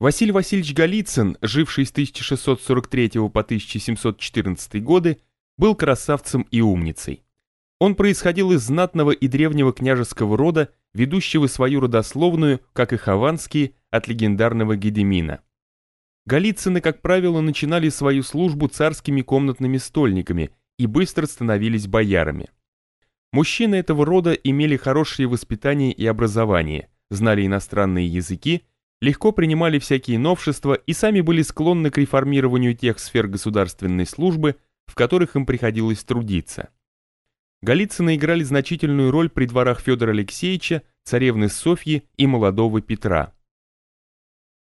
Василий Васильевич Голицын, живший с 1643 по 1714 годы, был красавцем и умницей. Он происходил из знатного и древнего княжеского рода, ведущего свою родословную, как и хованские, от легендарного Гедемина. Голицыны, как правило, начинали свою службу царскими комнатными стольниками и быстро становились боярами. Мужчины этого рода имели хорошее воспитание и образование, знали иностранные языки, легко принимали всякие новшества и сами были склонны к реформированию тех сфер государственной службы, в которых им приходилось трудиться. Голицыны играли значительную роль при дворах Федора Алексеевича, царевны Софьи и молодого Петра.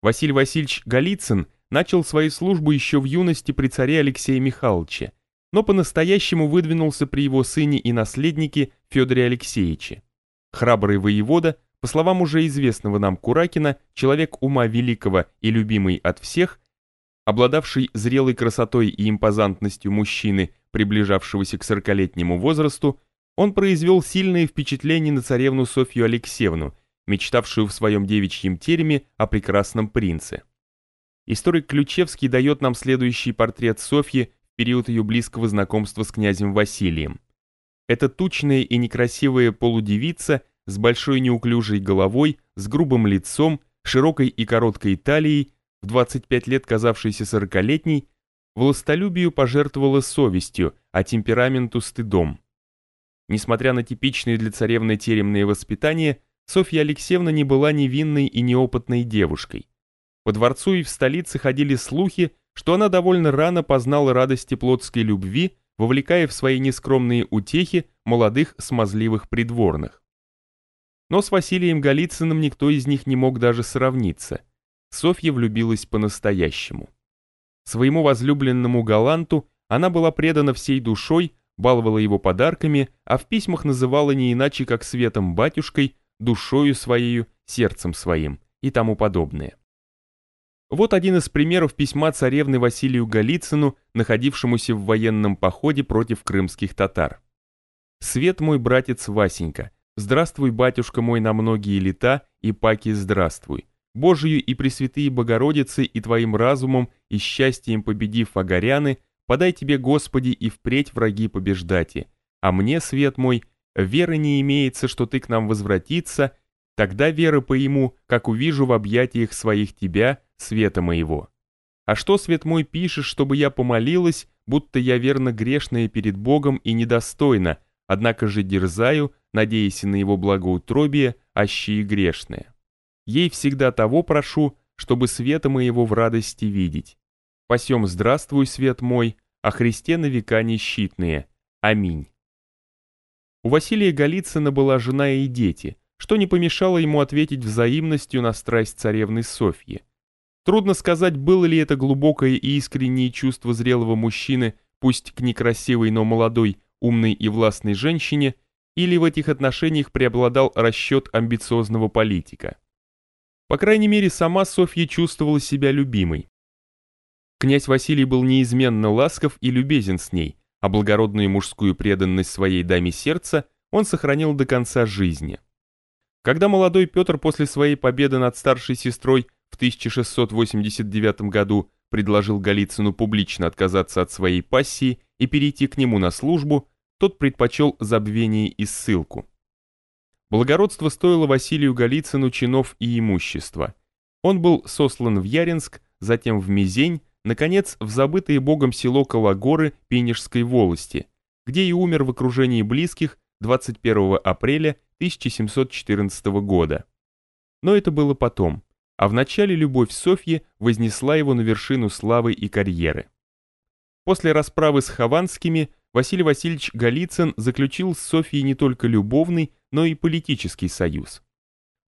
Василий Васильевич Голицын начал свою службу еще в юности при царе Алексее Михайловиче, но по-настоящему выдвинулся при его сыне и наследнике Федоре Алексеевиче. Храбрый воевода, по словам уже известного нам Куракина, человек ума великого и любимый от всех, обладавший зрелой красотой и импозантностью мужчины, приближавшегося к сорокалетнему возрасту, он произвел сильное впечатление на царевну Софью Алексеевну, мечтавшую в своем девичьем тереме о прекрасном принце. Историк Ключевский дает нам следующий портрет Софьи в период ее близкого знакомства с князем Василием. Это тучная и некрасивая полудевица с большой неуклюжей головой, с грубым лицом, широкой и короткой талией, в 25 лет казавшейся сорокалетней, властолюбию пожертвовала совестью, а темпераменту стыдом. Несмотря на типичное для царевны теремное воспитание, Софья Алексеевна не была невинной и неопытной девушкой. По дворцу и в столице ходили слухи, что она довольно рано познала радости плотской любви, вовлекая в свои нескромные утехи молодых смазливых придворных. Но с Василием Голицыным никто из них не мог даже сравниться. Софья влюбилась по-настоящему. Своему возлюбленному Галанту она была предана всей душой, баловала его подарками, а в письмах называла не иначе, как светом батюшкой, душою своею, сердцем своим и тому подобное. Вот один из примеров письма царевны Василию Голицыну, находившемуся в военном походе против крымских татар. «Свет мой братец Васенька, здравствуй, батюшка мой, на многие лета, и паки здравствуй. Божию и Пресвятые Богородицы и Твоим разумом и счастьем победив огоряны, подай Тебе, Господи, и впредь враги побеждати. А мне, свет мой, веры не имеется, что Ты к нам возвратиться, тогда вера поиму, как увижу в объятиях своих Тебя, света моего. А что, свет мой, пишешь, чтобы я помолилась, будто я верно грешная перед Богом и недостойна, однако же дерзаю, надеясь на Его благоутробие, аще и грешное. Ей всегда того прошу, чтобы света моего в радости видеть. Посем здравствуй, свет мой, о Христе на века нещитные. Аминь. У Василия Голицына была жена и дети, что не помешало ему ответить взаимностью на страсть царевны Софьи. Трудно сказать, было ли это глубокое и искреннее чувство зрелого мужчины, пусть к некрасивой, но молодой, умной и властной женщине, или в этих отношениях преобладал расчет амбициозного политика. По крайней мере, сама Софья чувствовала себя любимой. Князь Василий был неизменно ласков и любезен с ней, а благородную мужскую преданность своей даме сердца он сохранил до конца жизни. Когда молодой Петр после своей победы над старшей сестрой в 1689 году предложил Голицыну публично отказаться от своей пассии и перейти к нему на службу, тот предпочел забвение и ссылку. Благородство стоило Василию Голицыну чинов и имущества. Он был сослан в Яринск, затем в Мизень, наконец в забытое богом село Кологоры Пенежской волости, где и умер в окружении близких 21 апреля 1714 года. Но это было потом, а в начале любовь Софьи вознесла его на вершину славы и карьеры. После расправы с Хованскими Василий Васильевич Голицын заключил с Софьей не только любовный, но и политический союз.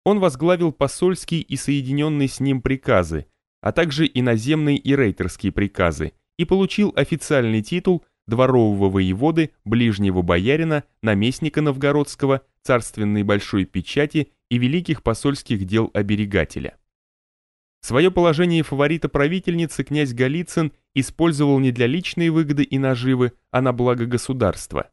Он возглавил посольские и соединенные с ним приказы, а также иноземные и рейтерские приказы, и получил официальный титул дворового воеводы, ближнего боярина, наместника новгородского, царственной большой печати и великих посольских дел оберегателя. Свое положение фаворита правительницы князь Голицын использовал не для личной выгоды и наживы, а на благо государства.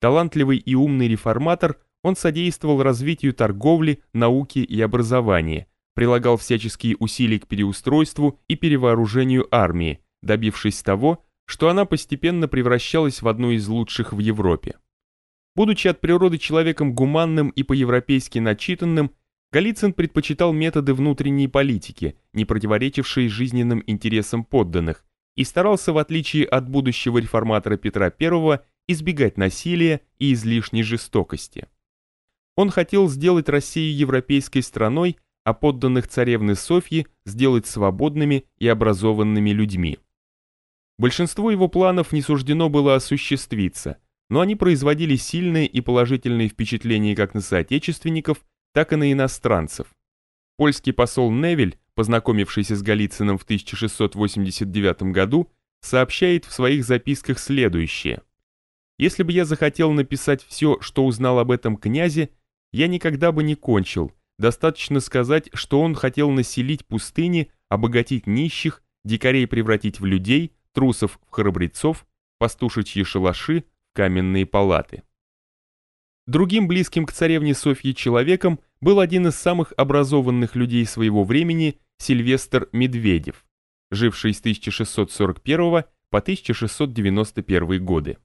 Талантливый и умный реформатор, он содействовал развитию торговли, науки и образования, прилагал всяческие усилия к переустройству и перевооружению армии, добившись того, что она постепенно превращалась в одну из лучших в Европе. Будучи от природы человеком гуманным и по-европейски начитанным, Голицын предпочитал методы внутренней политики, не противоречившие жизненным интересам подданных, и старался, в отличие от будущего реформатора Петра I, избегать насилия и излишней жестокости. Он хотел сделать Россию европейской страной, а подданных царевны Софьи сделать свободными и образованными людьми. Большинство его планов не суждено было осуществиться, но они производили сильные и положительные впечатления как на соотечественников, так и на иностранцев. Польский посол Невель, познакомившийся с Голицыным в 1689 году, сообщает в своих записках следующее. «Если бы я захотел написать все, что узнал об этом князе, я никогда бы не кончил, Достаточно сказать, что он хотел населить пустыни, обогатить нищих, дикарей превратить в людей, трусов в храбрецов, пастушечьи шалаши каменные палаты. Другим близким к царевне Софье человеком был один из самых образованных людей своего времени Сильвестр Медведев, живший с 1641 по 1691 годы.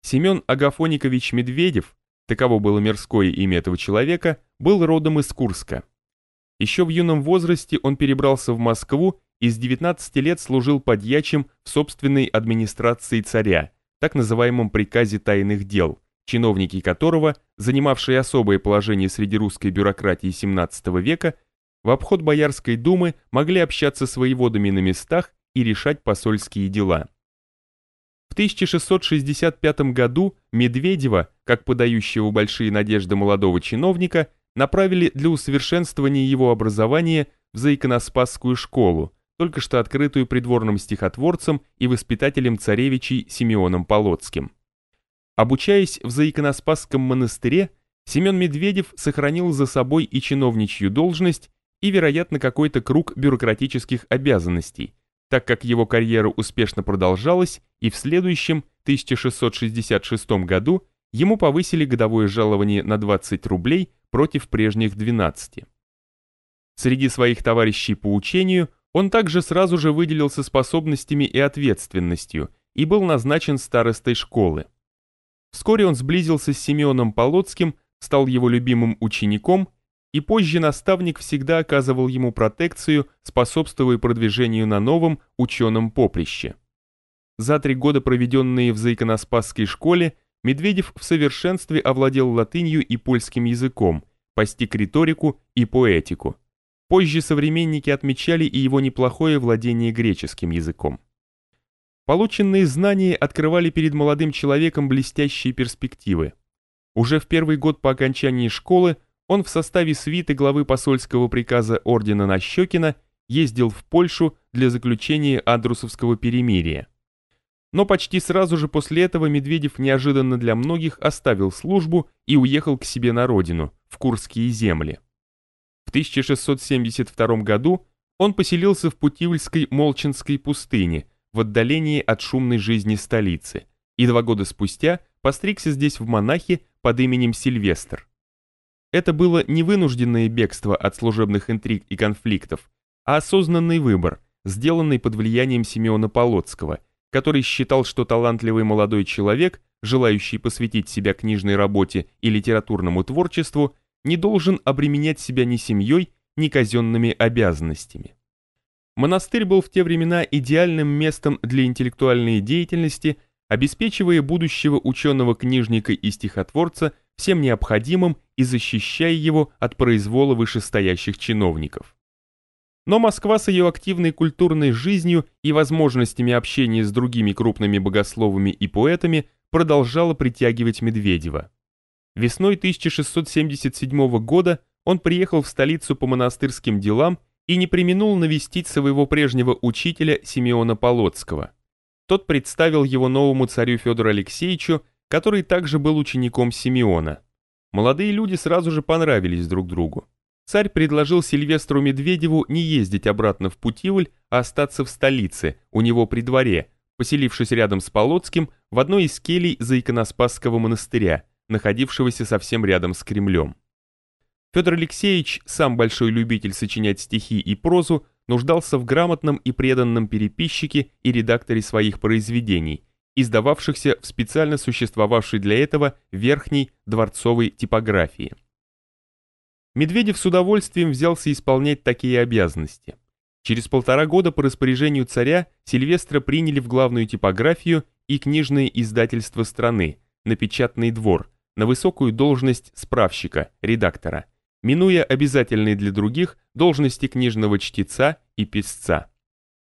Семен Агафоникович Медведев таково было мирское имя этого человека, был родом из Курска. Еще в юном возрасте он перебрался в Москву и с 19 лет служил подьячим в собственной администрации царя, так называемом приказе тайных дел, чиновники которого, занимавшие особое положение среди русской бюрократии XVII века, в обход Боярской думы могли общаться с воеводами на местах и решать посольские дела. В 1665 году Медведева, как подающего большие надежды молодого чиновника, направили для усовершенствования его образования в Заиконоспасскую школу, только что открытую придворным стихотворцем и воспитателем царевичей Симеоном Полоцким. Обучаясь в Заиконоспасском монастыре, Семен Медведев сохранил за собой и чиновничью должность, и, вероятно, какой-то круг бюрократических обязанностей – так как его карьера успешно продолжалась, и в следующем, 1666 году, ему повысили годовое жалование на 20 рублей против прежних 12. Среди своих товарищей по учению он также сразу же выделился способностями и ответственностью и был назначен старостой школы. Вскоре он сблизился с Семеном Полоцким, стал его любимым учеником и позже наставник всегда оказывал ему протекцию, способствуя продвижению на новом ученом поприще. За три года, проведенные в Заиконоспасской школе, Медведев в совершенстве овладел латынью и польским языком, постиг риторику и поэтику. Позже современники отмечали и его неплохое владение греческим языком. Полученные знания открывали перед молодым человеком блестящие перспективы. Уже в первый год по окончании школы он в составе свиты главы посольского приказа ордена Нащекина ездил в Польшу для заключения Андрусовского перемирия. Но почти сразу же после этого Медведев неожиданно для многих оставил службу и уехал к себе на родину, в Курские земли. В 1672 году он поселился в Путивльской Молчинской пустыне, в отдалении от шумной жизни столицы, и два года спустя постригся здесь в монахи под именем Сильвестр. Это было не вынужденное бегство от служебных интриг и конфликтов, а осознанный выбор, сделанный под влиянием Симеона Полоцкого, который считал, что талантливый молодой человек, желающий посвятить себя книжной работе и литературному творчеству, не должен обременять себя ни семьей, ни казенными обязанностями. Монастырь был в те времена идеальным местом для интеллектуальной деятельности, обеспечивая будущего ученого-книжника и стихотворца всем необходимым и защищая его от произвола вышестоящих чиновников. Но Москва с ее активной культурной жизнью и возможностями общения с другими крупными богословами и поэтами продолжала притягивать Медведева. Весной 1677 года он приехал в столицу по монастырским делам и не применул навестить своего прежнего учителя Симеона Полоцкого. Тот представил его новому царю Федору Алексеевичу, который также был учеником Симеона. Молодые люди сразу же понравились друг другу. Царь предложил Сильвестру Медведеву не ездить обратно в Путивль, а остаться в столице, у него при дворе, поселившись рядом с Полоцким в одной из келей Заиконоспасского монастыря, находившегося совсем рядом с Кремлем. Федор Алексеевич, сам большой любитель сочинять стихи и прозу, нуждался в грамотном и преданном переписчике и редакторе своих произведений, издававшихся в специально существовавшей для этого верхней дворцовой типографии. Медведев с удовольствием взялся исполнять такие обязанности. Через полтора года по распоряжению царя Сильвестра приняли в главную типографию и книжное издательство страны, на печатный двор, на высокую должность справщика, редактора, минуя обязательные для других должности книжного чтеца и писца.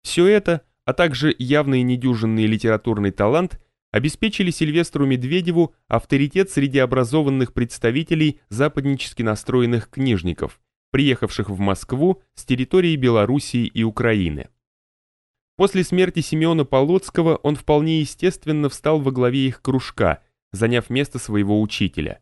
Все это, а также явный недюжинный литературный талант обеспечили Сильвестру Медведеву авторитет среди образованных представителей западнически настроенных книжников, приехавших в Москву с территории Белоруссии и Украины. После смерти Симеона Полоцкого он вполне естественно встал во главе их кружка, заняв место своего учителя.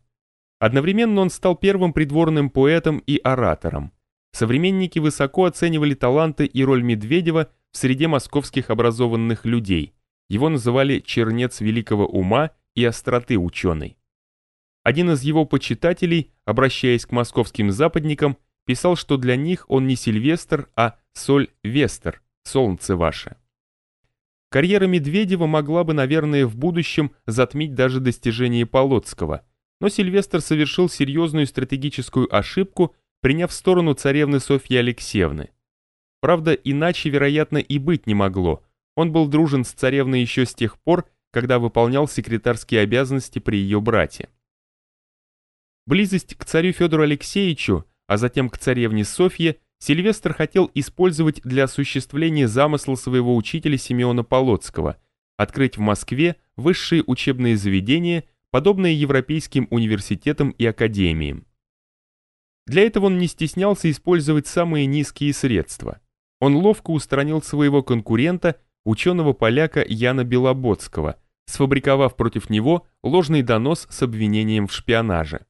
Одновременно он стал первым придворным поэтом и оратором. Современники высоко оценивали таланты и роль Медведева в среде московских образованных людей. Его называли «чернец великого ума и остроты ученый». Один из его почитателей, обращаясь к московским западникам, писал, что для них он не Сильвестр, а Соль-Вестер, солнце ваше. Карьера Медведева могла бы, наверное, в будущем затмить даже достижения Полоцкого, но Сильвестр совершил серьезную стратегическую ошибку, приняв сторону царевны Софьи Алексеевны. Правда, иначе, вероятно, и быть не могло. Он был дружен с царевной еще с тех пор, когда выполнял секретарские обязанности при ее брате. Близость к царю Федору Алексеевичу а затем к царевне Софье, Сильвестр хотел использовать для осуществления замысла своего учителя Симеона Полоцкого открыть в Москве высшие учебные заведения, подобные европейским университетам и академиям. Для этого он не стеснялся использовать самые низкие средства. Он ловко устранил своего конкурента, ученого-поляка Яна Белободского, сфабриковав против него ложный донос с обвинением в шпионаже.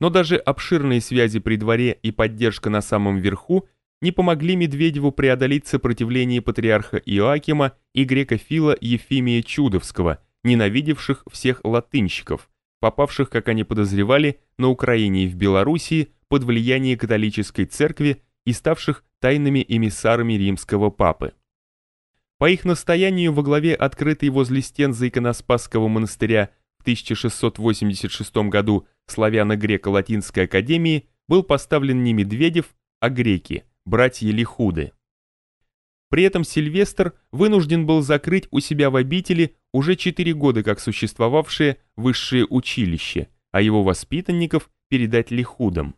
Но даже обширные связи при дворе и поддержка на самом верху не помогли Медведеву преодолеть сопротивление патриарха Иоакима и грекофила Ефимия Чудовского, ненавидевших всех латынщиков, попавших, как они подозревали, на Украине и в Белоруссии под влияние католической церкви и ставших тайными эмиссарами римского папы. По их настоянию во главе открытой возле стен Заиконоспасского монастыря 1686 году славяно-греко-латинской академии был поставлен не Медведев, а греки, братья Лихуды. При этом Сильвестр вынужден был закрыть у себя в обители уже четыре года как существовавшее высшее училище, а его воспитанников передать Лихудам.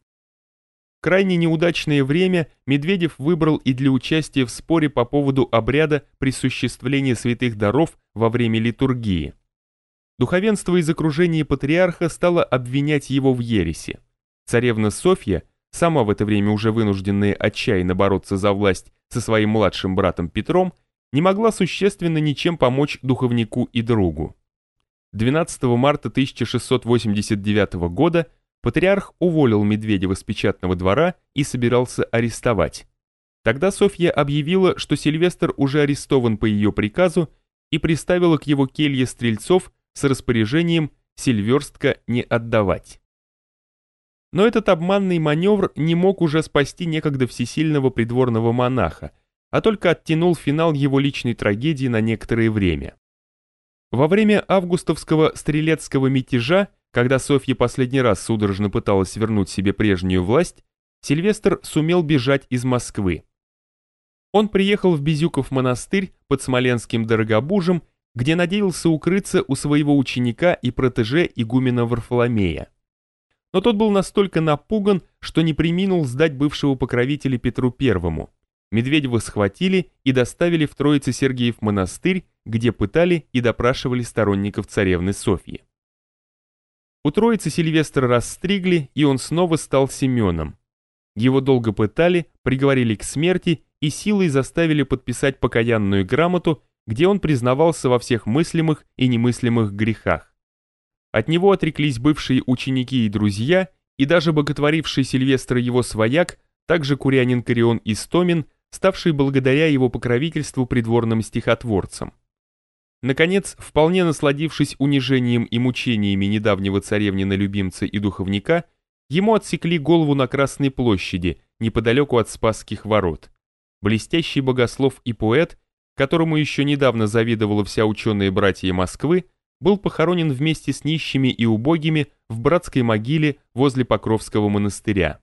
Крайне неудачное время Медведев выбрал и для участия в споре по поводу обряда присуществления святых даров во время литургии. Духовенство из окружения патриарха стало обвинять его в ереси. Царевна Софья, сама в это время уже вынужденная отчаянно бороться за власть со своим младшим братом Петром, не могла существенно ничем помочь духовнику и другу. 12 марта 1689 года патриарх уволил Медведева с печатного двора и собирался арестовать. Тогда Софья объявила, что Сильвестр уже арестован по ее приказу и приставила к его келье стрельцов с распоряжением Сильверстка не отдавать. Но этот обманный маневр не мог уже спасти некогда всесильного придворного монаха, а только оттянул финал его личной трагедии на некоторое время. Во время августовского стрелецкого мятежа, когда Софья последний раз судорожно пыталась вернуть себе прежнюю власть, Сильвестр сумел бежать из Москвы. Он приехал в Безюков монастырь под Смоленским Дорогобужем где надеялся укрыться у своего ученика и протеже игумена Варфоломея. Но тот был настолько напуган, что не приминул сдать бывшего покровителя Петру Первому. Медведева схватили и доставили в Троице-Сергиев монастырь, где пытали и допрашивали сторонников царевны Софьи. У Троицы Сильвестра расстригли, и он снова стал Семеном. Его долго пытали, приговорили к смерти и силой заставили подписать покаянную грамоту, где он признавался во всех мыслимых и немыслимых грехах. От него отреклись бывшие ученики и друзья, и даже боготворивший Сильвестра его свояк, также курянин Корион Истомин, ставший благодаря его покровительству придворным стихотворцем. Наконец, вполне насладившись унижением и мучениями недавнего царевнина любимца и духовника, ему отсекли голову на Красной площади, неподалеку от Спасских ворот. Блестящий богослов и поэт, которому еще недавно завидовала вся ученые братья Москвы, был похоронен вместе с нищими и убогими в братской могиле возле Покровского монастыря.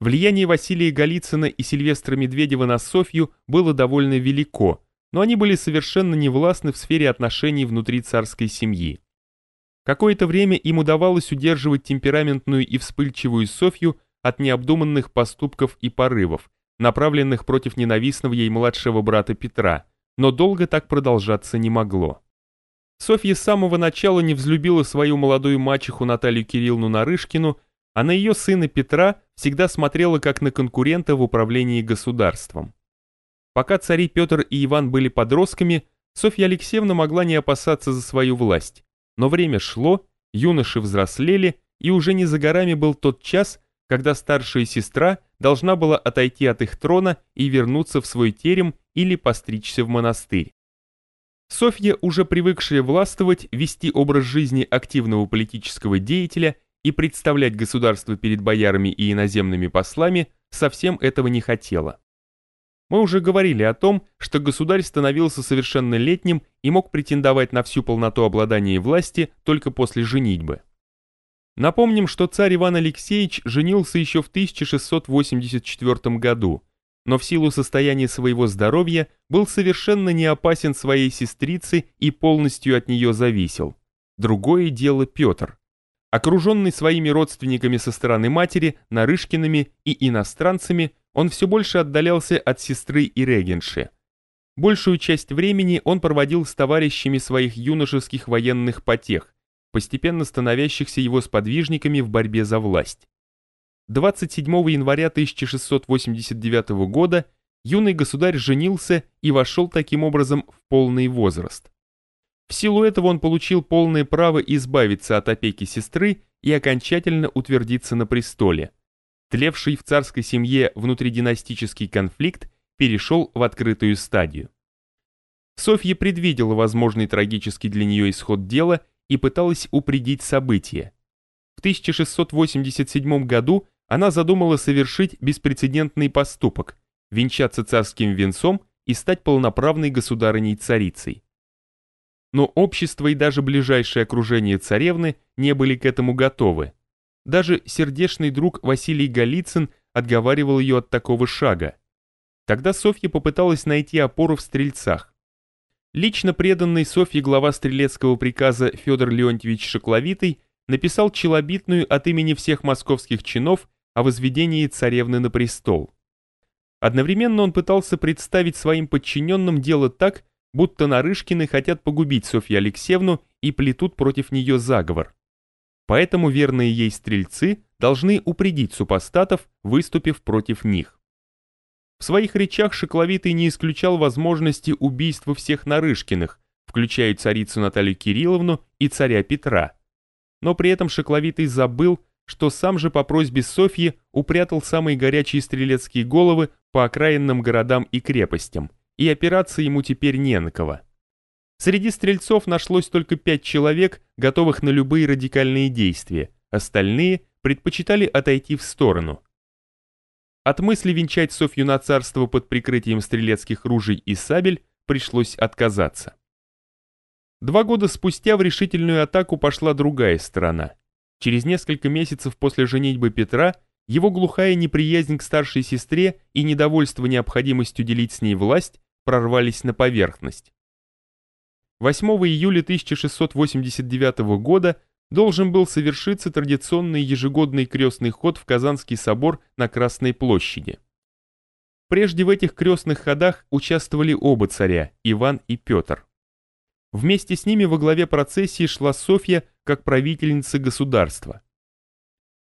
Влияние Василия Голицына и Сильвестра Медведева на Софью было довольно велико, но они были совершенно невластны в сфере отношений внутри царской семьи. Какое-то время им удавалось удерживать темпераментную и вспыльчивую Софью от необдуманных поступков и порывов, направленных против ненавистного ей младшего брата Петра, но долго так продолжаться не могло. Софья с самого начала не взлюбила свою молодую мачеху Наталью Кирилловну Нарышкину, а на ее сына Петра всегда смотрела как на конкурента в управлении государством. Пока цари Петр и Иван были подростками, Софья Алексеевна могла не опасаться за свою власть. Но время шло, юноши взрослели, и уже не за горами был тот час, когда старшая сестра должна была отойти от их трона и вернуться в свой терем или постричься в монастырь. Софья, уже привыкшая властвовать, вести образ жизни активного политического деятеля и представлять государство перед боярами и иноземными послами, совсем этого не хотела. Мы уже говорили о том, что государь становился совершеннолетним и мог претендовать на всю полноту обладания власти только после женитьбы. Напомним, что царь Иван Алексеевич женился еще в 1684 году, но в силу состояния своего здоровья был совершенно не опасен своей сестрице и полностью от нее зависел. Другое дело Петр. Окруженный своими родственниками со стороны матери, Нарышкиными и иностранцами, он все больше отдалялся от сестры и регенши. Большую часть времени он проводил с товарищами своих юношеских военных потех, постепенно становящихся его сподвижниками в борьбе за власть. 27 января 1689 года юный государь женился и вошел таким образом в полный возраст. В силу этого он получил полное право избавиться от опеки сестры и окончательно утвердиться на престоле – тлевший в царской семье внутридинастический конфликт перешел в открытую стадию. Софья предвидела возможный трагический для нее исход дела и пыталась упредить события. В 1687 году она задумала совершить беспрецедентный поступок – венчаться царским венцом и стать полноправной государыней-царицей. Но общество и даже ближайшее окружение царевны не были к этому готовы. Даже сердечный друг Василий Голицын отговаривал ее от такого шага. Тогда Софья попыталась найти опору в стрельцах. Лично преданный Софье глава стрелецкого приказа Федор Леонтьевич Шокловитый написал челобитную от имени всех московских чинов о возведении царевны на престол. Одновременно он пытался представить своим подчиненным дело так, будто Нарышкины хотят погубить Софью Алексеевну и плетут против нее заговор. Поэтому верные ей стрельцы должны упредить супостатов, выступив против них. В своих речах Шекловитый не исключал возможности убийства всех Нарышкиных, включая царицу Наталью Кирилловну и царя Петра. Но при этом Шекловитый забыл, что сам же по просьбе Софьи упрятал самые горячие стрелецкие головы по окраинным городам и крепостям, и опираться ему теперь не на кого. Среди стрельцов нашлось только пять человек, готовых на любые радикальные действия, остальные предпочитали отойти в сторону. От мысли венчать Софью на царство под прикрытием стрелецких ружей и сабель пришлось отказаться. Два года спустя в решительную атаку пошла другая сторона. Через несколько месяцев после женитьбы Петра его глухая неприязнь к старшей сестре и недовольство необходимостью делить с ней власть прорвались на поверхность. 8 июля 1689 года должен был совершиться традиционный ежегодный крестный ход в Казанский собор на Красной площади. Прежде в этих крестных ходах участвовали оба царя, Иван и Петр. Вместе с ними во главе процессии шла Софья как правительница государства.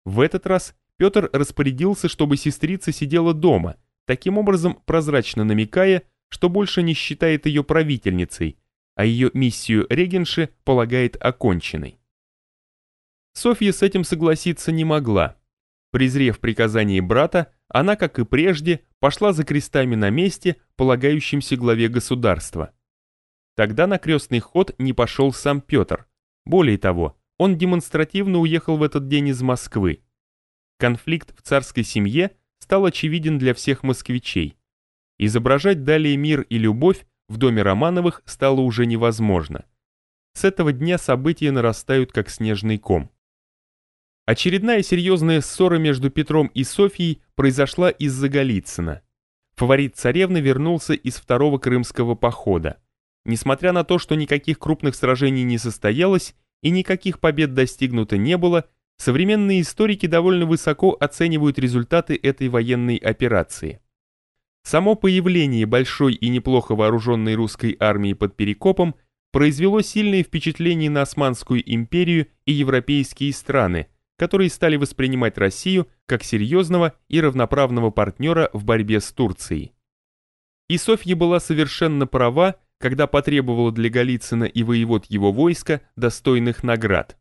В этот раз Петр распорядился, чтобы сестрица сидела дома, таким образом прозрачно намекая, что больше не считает ее правительницей, а ее миссию регенши полагает оконченной. Софья с этим согласиться не могла. Презрев приказание брата, она, как и прежде, пошла за крестами на месте, полагающимся главе государства. Тогда на крестный ход не пошел сам Петр. Более того, он демонстративно уехал в этот день из Москвы. конфликт в царской семье стал очевиден для всех москвичей. Изображать далее мир и любовь в доме Романовых стало уже невозможно. С этого дня события нарастают как снежный ком. Очередная серьезная ссора между Петром и Софьей произошла из-за Голицына. Фаворит царевны вернулся из второго крымского похода. Несмотря на то, что никаких крупных сражений не состоялось и никаких побед достигнуто не было, современные историки довольно высоко оценивают результаты этой военной операции. Само появление большой и неплохо вооруженной русской армии под Перекопом произвело сильное впечатление на Османскую империю и европейские страны, которые стали воспринимать Россию как серьезного и равноправного партнера в борьбе с Турцией. И Софья была совершенно права, когда потребовала для Голицына и воевод его войска достойных наград.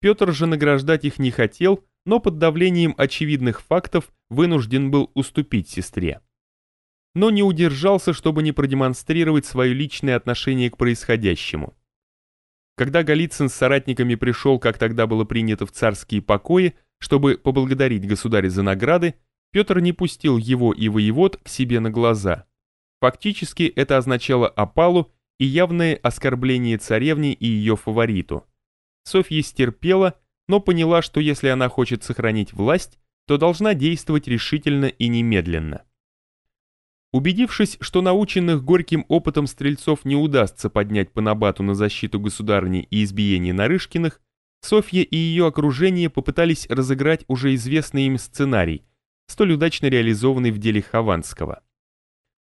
Петр же награждать их не хотел, но под давлением очевидных фактов вынужден был уступить сестре. Но не удержался, чтобы не продемонстрировать свое личное отношение к происходящему. Когда Голицын с соратниками пришел, как тогда было принято в царские покои, чтобы поблагодарить государя за награды, Петр не пустил его и воевод к себе на глаза. Фактически это означало опалу и явное оскорбление царевне и ее фавориту. Софья стерпела, но поняла, что если она хочет сохранить власть, то должна действовать решительно и немедленно. Убедившись, что наученных горьким опытом стрельцов не удастся поднять Панабату на защиту государни и избиение Нарышкиных, Софья и ее окружение попытались разыграть уже известный им сценарий, столь удачно реализованный в деле Хованского.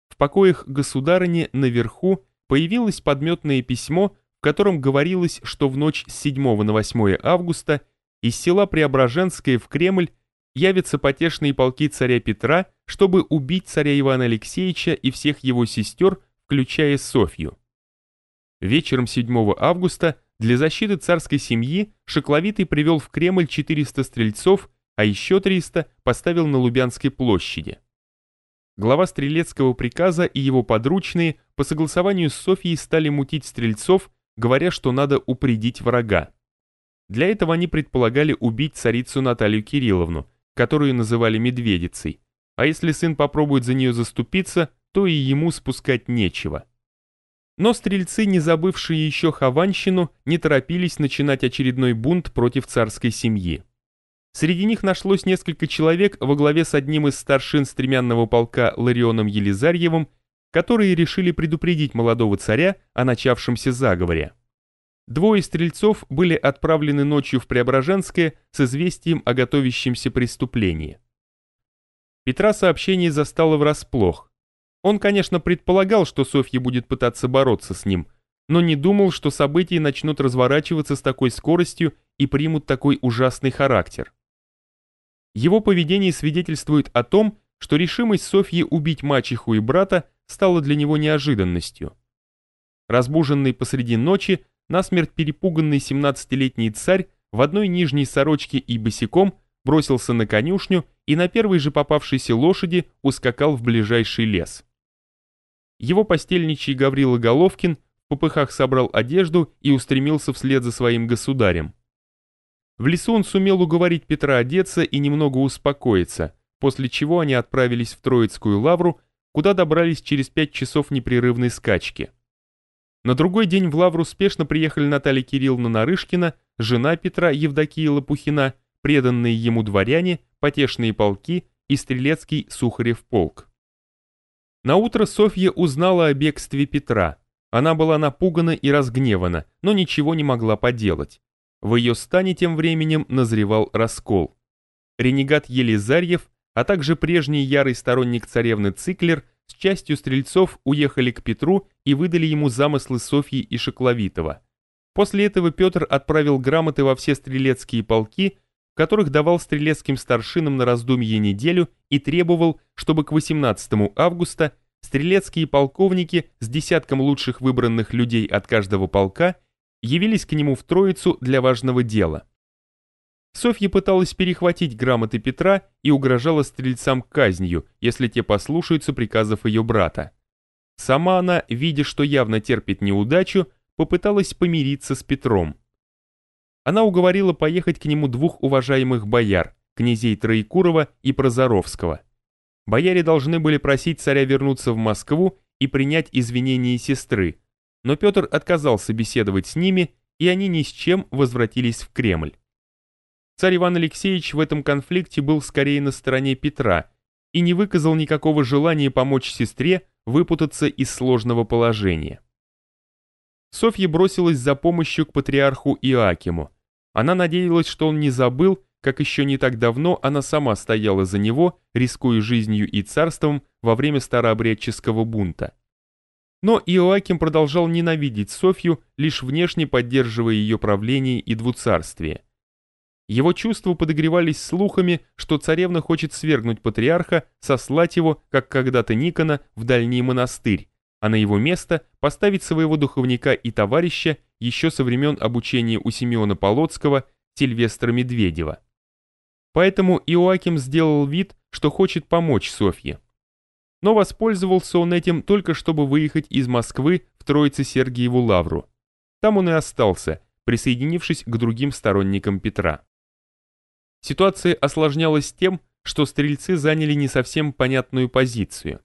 В покоях государыни наверху появилось подметное письмо, в котором говорилось, что в ночь с 7 на 8 августа из села Преображенское в Кремль явятся потешные полки царя Петра, чтобы убить царя Ивана Алексеевича и всех его сестер, включая Софью. Вечером 7 августа для защиты царской семьи Шокловитый привел в Кремль 400 стрельцов, а еще 300 поставил на Лубянской площади глава стрелецкого приказа и его подручные по согласованию с Софьей стали мутить стрельцов, говоря, что надо упредить врага. Для этого они предполагали убить царицу Наталью Кирилловну, которую называли Медведицей, а если сын попробует за нее заступиться, то и ему спускать нечего. Но стрельцы, не забывшие еще Хованщину, не торопились начинать очередной бунт против царской семьи. Среди них нашлось несколько человек во главе с одним из старшин стремянного полка Ларионом Елизарьевым, которые решили предупредить молодого царя о начавшемся заговоре. Двое стрельцов были отправлены ночью в Преображенское с известием о готовящемся преступлении. Петра сообщение застало врасплох. Он, конечно, предполагал, что Софья будет пытаться бороться с ним, но не думал, что события начнут разворачиваться с такой скоростью и примут такой ужасный характер. Его поведение свидетельствует о том, что решимость Софьи убить мачеху и брата стала для него неожиданностью. Разбуженный посреди ночи, насмерть перепуганный 17-летний царь в одной нижней сорочке и босиком бросился на конюшню и на первой же попавшейся лошади ускакал в ближайший лес. Его постельничий Гаврила Головкин в попыхах собрал одежду и устремился вслед за своим государем. В лесу он сумел уговорить Петра одеться и немного успокоиться, после чего они отправились в Троицкую лавру, куда добрались через пять часов непрерывной скачки. На другой день в лавру спешно приехали Наталья Кирилловна Нарышкина, жена Петра Евдокия Лопухина, преданные ему дворяне, потешные полки и стрелецкий Сухарев полк. Наутро Софья узнала о бегстве Петра. Она была напугана и разгневана, но ничего не могла поделать. В ее стане тем временем назревал раскол. Ренегат Елизарьев, а также прежний ярый сторонник царевны Циклер с частью стрельцов уехали к Петру и выдали ему замыслы Софьи и Шокловитова. После этого Петр отправил грамоты во все стрелецкие полки, которых давал стрелецким старшинам на раздумье неделю и требовал, чтобы к 18 августа стрелецкие полковники с десятком лучших выбранных людей от каждого полка явились к нему в Троицу для важного дела. Софья пыталась перехватить грамоты Петра и угрожала стрельцам казнью, если те послушаются приказов ее брата. Сама она, видя, что явно терпит неудачу, попыталась помириться с Петром. Она уговорила поехать к нему двух уважаемых бояр, князей Троекурова и Прозоровского. Бояре должны были просить царя вернуться в Москву и принять извинения сестры, но Петр отказался беседовать с ними, и они ни с чем возвратились в Кремль. Царь Иван Алексеевич в этом конфликте был скорее на стороне Петра и не выказал никакого желания помочь сестре выпутаться из сложного положения. Софья бросилась за помощью к патриарху Иоакиму. Она надеялась, что он не забыл, как еще не так давно она сама стояла за него, рискуя жизнью и царством во время старообрядческого бунта. Но Иоаким продолжал ненавидеть Софью, лишь внешне поддерживая ее правление и двуцарствие. Его чувства подогревались слухами, что царевна хочет свергнуть патриарха, сослать его, как когда-то Никона, в дальний монастырь, а на его место поставить своего духовника и товарища еще со времен обучения у Симеона Полоцкого Сильвестра Медведева. Поэтому Иоаким сделал вид, что хочет помочь Софье. Но воспользовался он этим только чтобы выехать из Москвы в Троице-Сергиеву Лавру. Там он и остался, присоединившись к другим сторонникам Петра. Ситуация осложнялась тем, что стрельцы заняли не совсем понятную позицию.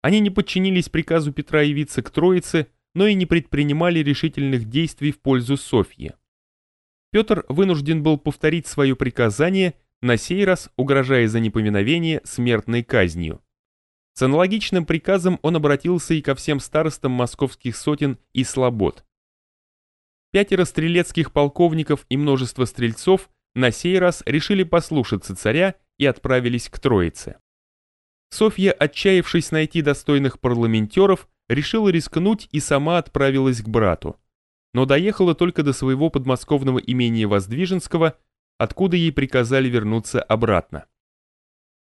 Они не подчинились приказу Петра явиться к Троице, но и не предпринимали решительных действий в пользу Софьи. Петр вынужден был повторить свое приказание, на сей раз угрожая за неповиновение смертной казнью. С аналогичным приказом он обратился и ко всем старостам московских сотен и слобод. Пятеро стрелецких полковников и множество стрельцов на сей раз решили послушаться царя и отправились к Троице. Софья, отчаявшись найти достойных парламентеров, решила рискнуть и сама отправилась к брату. Но доехала только до своего подмосковного имения Воздвиженского, откуда ей приказали вернуться обратно.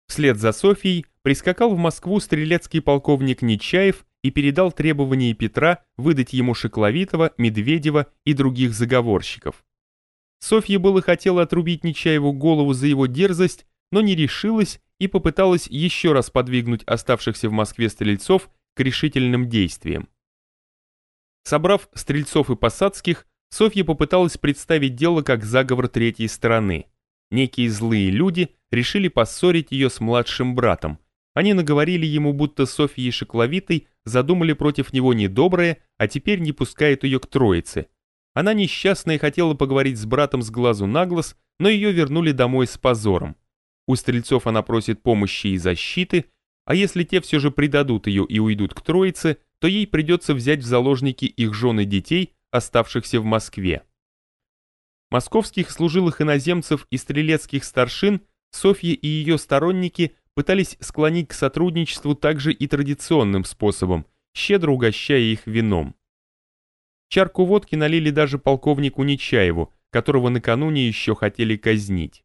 Вслед за Софией прискакал в Москву стрелецкий полковник Нечаев и передал требования Петра выдать ему Шекловитова, Медведева и других заговорщиков. Софья было хотела отрубить Нечаеву голову за его дерзость, но не решилась и попыталась еще раз подвигнуть оставшихся в Москве стрельцов к решительным действиям. Собрав стрельцов и посадских, Софья попыталась представить дело как заговор третьей стороны. Некие злые люди решили поссорить ее с младшим братом. Они наговорили ему, будто Софья и Шекловитой задумали против него недоброе, а теперь не пускают ее к троице. Она несчастная хотела поговорить с братом с глазу на глаз, но ее вернули домой с позором. У стрельцов она просит помощи и защиты, а если те все же предадут ее и уйдут к троице, то ей придется взять в заложники их жены детей, оставшихся в Москве. Московских служилых иноземцев и стрелецких старшин Софья и ее сторонники пытались склонить к сотрудничеству также и традиционным способом, щедро угощая их вином. Чарку водки налили даже полковнику Нечаеву, которого накануне еще хотели казнить.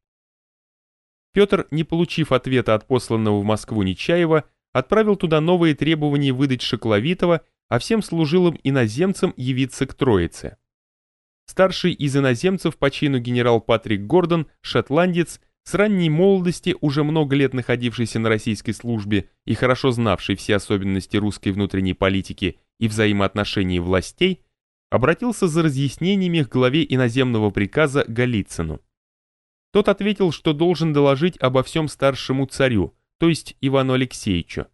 Петр, не получив ответа от посланного в Москву Нечаева, отправил туда новые требования выдать Шокловитова, а всем служилым иноземцам явиться к Троице. Старший из иноземцев по чину генерал Патрик Гордон, шотландец, с ранней молодости, уже много лет находившийся на российской службе и хорошо знавший все особенности русской внутренней политики и взаимоотношений властей, обратился за разъяснениями к главе иноземного приказа Голицыну. Тот ответил, что должен доложить обо всем старшему царю, то есть Ивану Алексеевичу.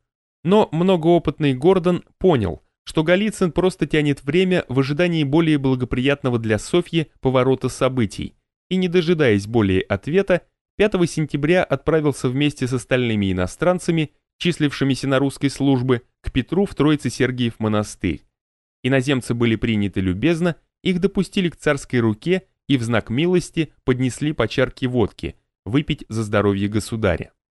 Но многоопытный Гордон понял, что Голицын просто тянет время в ожидании более благоприятного для Софьи поворота событий, и не дожидаясь более ответа, 5 сентября отправился вместе с остальными иностранцами, числившимися на русской службе, к Петру в Троице-Сергиев монастырь. Иноземцы были приняты любезно, их допустили к царской руке и в знак милости поднесли по чарке водки, выпить за здоровье государя.